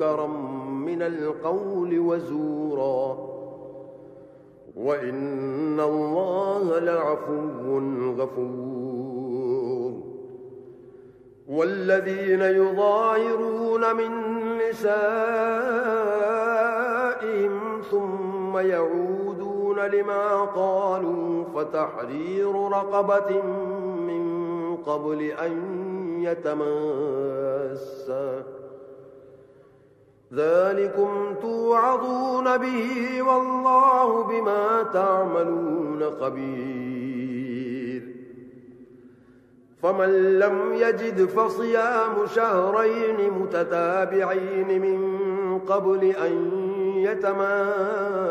منكرا من القول وزورا. وإن الله لعفو غفور. والذين يظاهرون من نسائهم ثم يعودون لما قالوا فتحرير رقبة من قبل أن يتماسا. ذلكم توعظون به والله بما تعملون خبير فمن لم يجد فصيام شهرين متتابعين من قبل أن يتماسا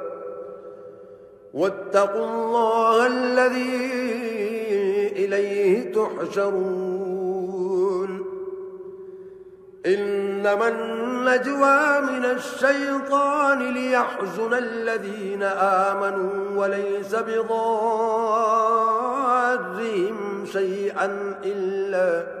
واتقوا الله الذي إليه تحشرون. إنما النجوى من الشيطان ليحزن الذين آمنوا وليس بضادهم شيئا إلا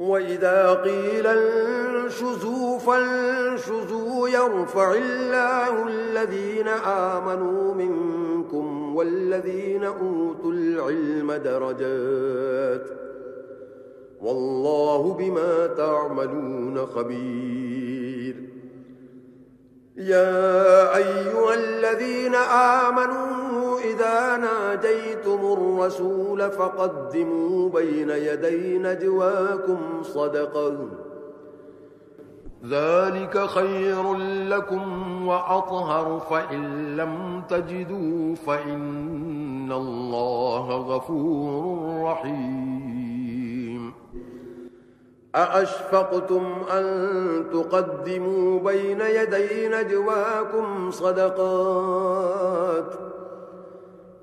وإذا قيل انشزوا فانشزوا يرفع الله الذين آمنوا منكم والذين أوتوا العلم درجات والله بما تعملون خبير يا أيها الذين آمنوا إذا ناجيتم الرسول فقدموا بين يدي نجواكم صدقا ذلك خير لكم وأطهر فإن لم تجدوا فإن الله غفور رحيم. أأشفقتم أن تقدموا بين يدي نجواكم صدقات؟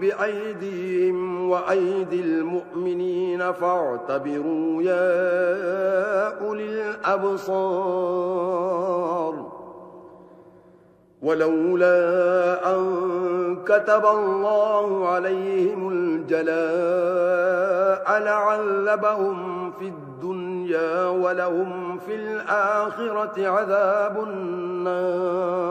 بأيديهم وأيدي المؤمنين فاعتبروا يا أولي الأبصار. ولولا أن كتب الله عليهم الجلاء لعلبهم في الدنيا ولهم في الآخرة عذاب النار.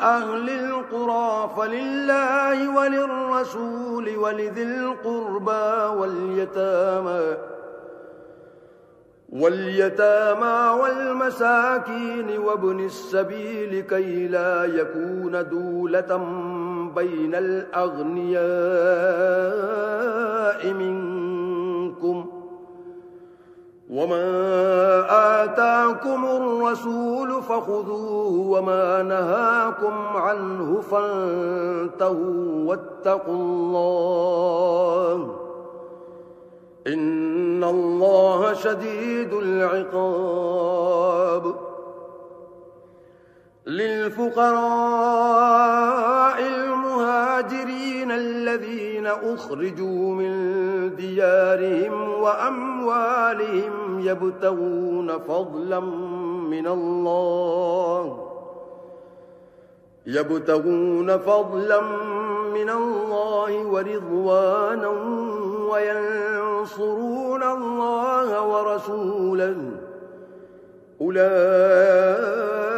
أهل القرى فلله وللرسول ولذي القربى واليتامى واليتامى والمساكين وابن السبيل كي لا يكون دولة بين الأغنياء منكم وما آتاكم الرسول فخذوه وما نهاكم عنه فانتهوا واتقوا الله إن الله شديد العقاب للفقراء المهاجرين الذين أخرجوا من ديارهم وأموالهم يبتغون فضلا من الله. يبتغون فضلا من الله ورضوانا وينصرون الله ورسولا أولئك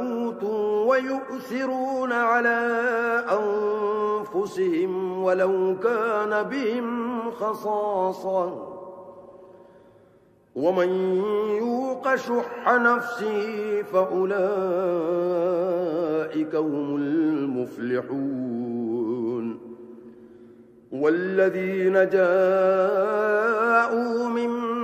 أوتوا ويؤثرون على أنفسهم ولو كان بهم خصاصا ومن يوق شح نفسه فأولئك هم المفلحون. والذين جاءوا من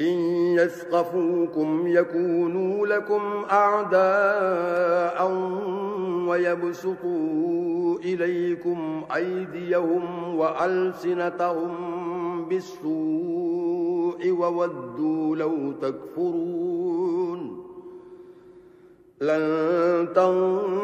إن يثقفوكم يكونوا لكم أعداء ويبسطوا إليكم أيديهم وألسنتهم بالسوء وودوا لو تكفرون لن تنفروا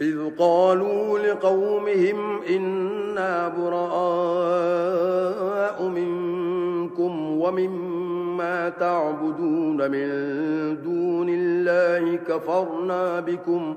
إذ قالوا لقومهم إنا براء منكم ومما تعبدون من دون الله كفرنا بكم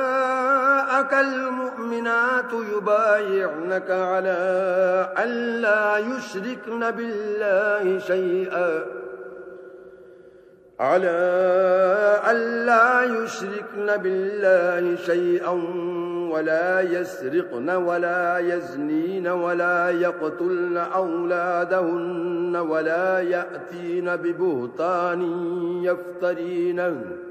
جاءك المؤمنات يبايعنك على ألا يشركن بالله شيئا. على ألا يشركن بالله شيئا ولا يسرقن ولا يزنين ولا يقتلن أولادهن ولا يأتين ببهتان يفترينه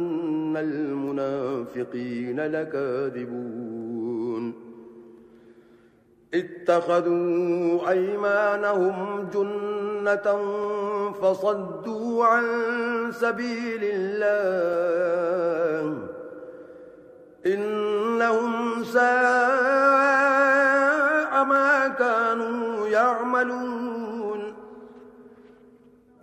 إن المنافقين لكاذبون اتخذوا أيمانهم جنة فصدوا عن سبيل الله إنهم ساء ما كانوا يعملون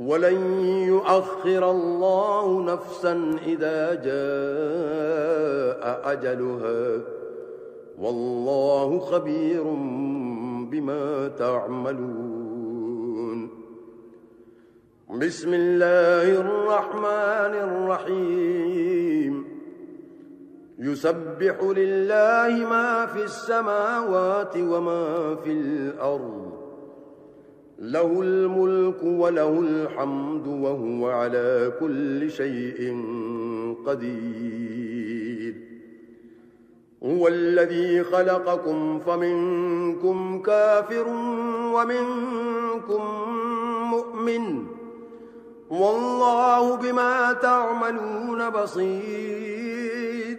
ولن يؤخر الله نفسا إذا جاء أجلها والله خبير بما تعملون بسم الله الرحمن الرحيم يسبح لله ما في السماوات وما في الأرض له الملك وله الحمد وهو على كل شيء قدير. هو الذي خلقكم فمنكم كافر ومنكم مؤمن. والله بما تعملون بصير.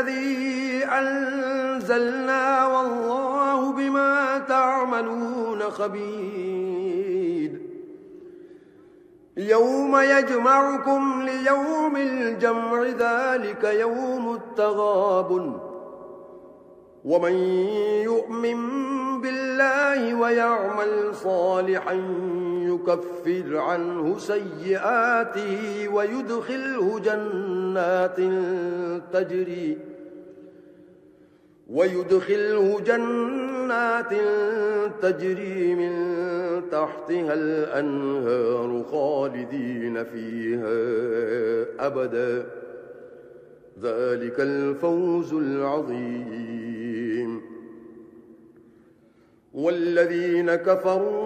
الذي أنزلنا والله بما تعملون خبير. يوم يجمعكم ليوم الجمع ذلك يوم التغاب ومن يؤمن بالله ويعمل صالحا يكفر عنه سيئاته ويدخله جنات تجري ويدخله جنات تجري من تحتها الأنهار خالدين فيها أبدا. ذلك الفوز العظيم. والذين كفروا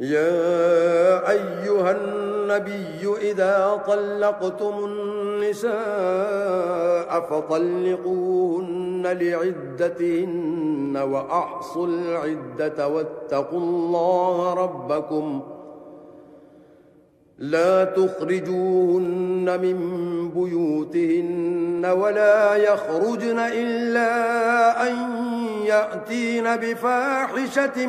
يا أيها النبي إذا طلقتم النساء فطلقوهن لعدتهن وأحصوا العدة واتقوا الله ربكم لا تخرجوهن من بيوتهن ولا يخرجن إلا أن يأتين بفاحشة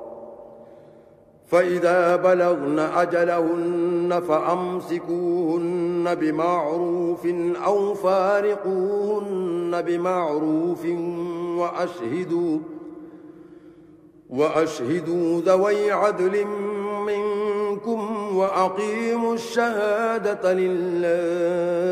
فإذا بلغن أجلهن فأمسكوهن بمعروف أو فارقوهن بمعروف وأشهدوا وأشهدوا ذوي عدل منكم وأقيموا الشهادة لله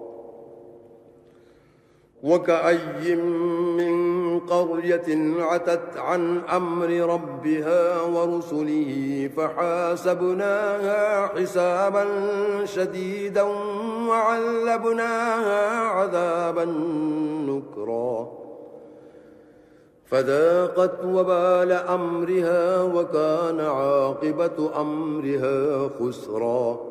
وكأي من قرية عتت عن أمر ربها ورسله فحاسبناها حسابا شديدا وعلبناها عذابا نكرا فذاقت وبال أمرها وكان عاقبة أمرها خسرا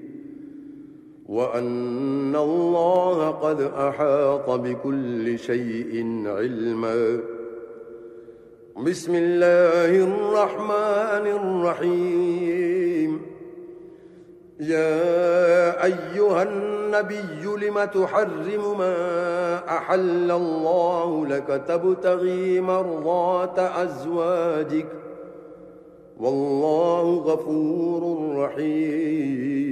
وأن الله قد أحاط بكل شيء علما. بسم الله الرحمن الرحيم. يا أيها النبي لم تحرم ما أحل الله لك تبتغي مرضات أزواجك والله غفور رحيم.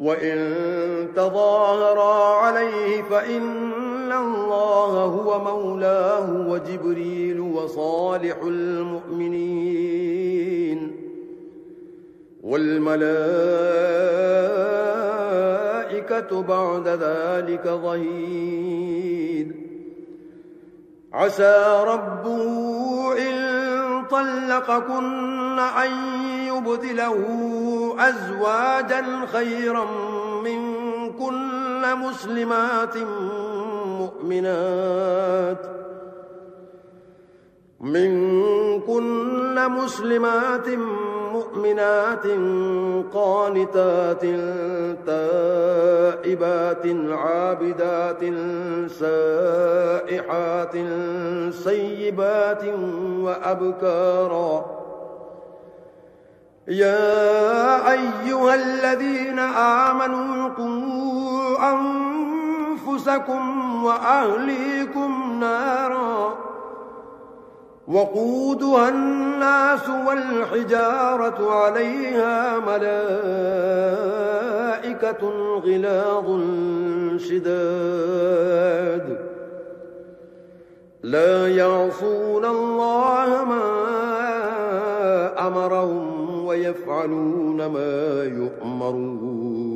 وإن تظاهرا عليه فإن الله هو مولاه وجبريل وصالح المؤمنين والملائكة بعد ذلك ظهيد عسى ربه إِن طلقكن أن يبدله أزواجا خيرا منكن مسلمات مؤمنات منكن مسلمات مؤمنات قانتات تائبات عابدات سائحات سيبات وأبكارا يا أيها الذين آمنوا قوا أنفسكم وأهليكم نارا وقودها الناس والحجارة عليها ملائكة غلاظ شداد. لا يعصون الله ما أمرهم ويفعلون ما يؤمرون.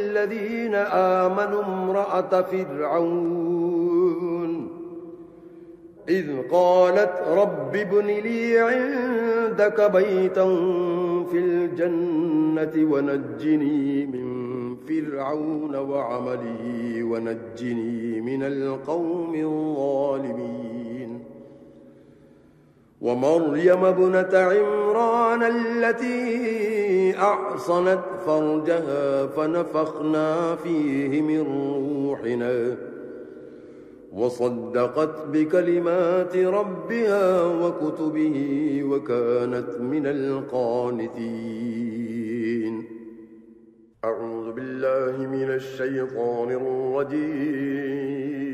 الذين آمنوا امرأة فرعون. إذ قالت رب ابن لي عندك بيتا في الجنة ونجني من فرعون وعمله ونجني من القوم الظالمين. ومريم ابنة عمران التي أعصنت فرجها فنفخنا فيه من روحنا وصدقت بكلمات ربها وكتبه وكانت من القانتين. أعوذ بالله من الشيطان الرجيم.